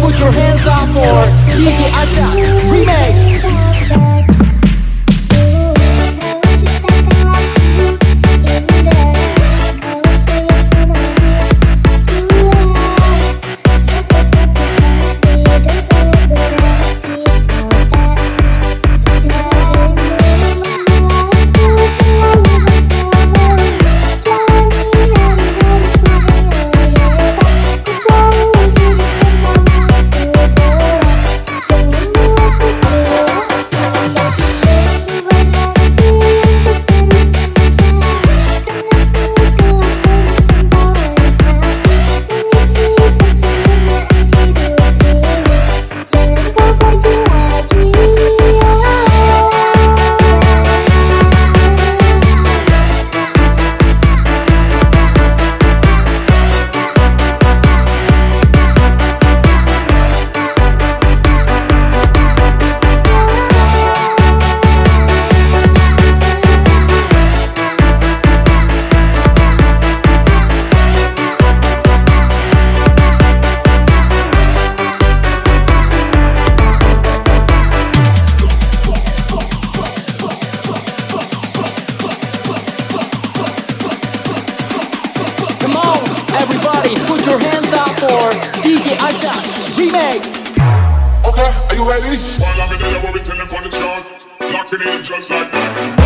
Put your hands up for DJ Acha Remix. Everybody, put your hands up for DJ Acha Remix Okay, are you ready? While I'm in the chart. Locking in just like that.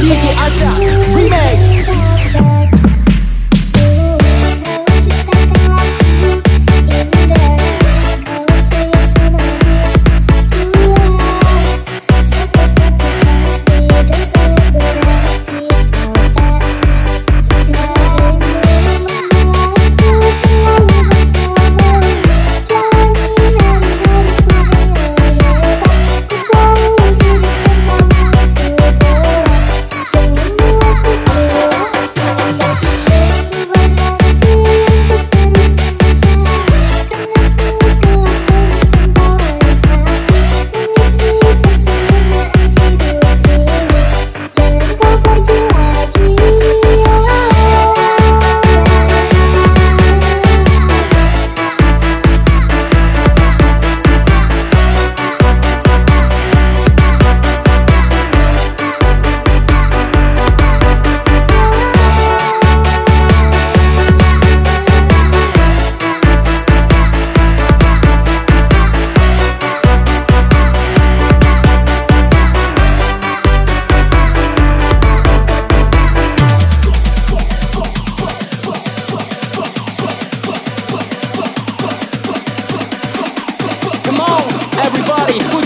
For DJ Acha Remix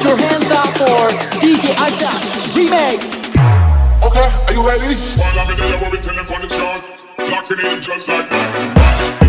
your hands up for DJ Acha Remix Okay, are you ready? While I'm in there, what we telling on the chart. Locking in just like that.